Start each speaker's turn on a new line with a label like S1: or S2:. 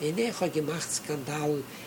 S1: in der gemacht Skandal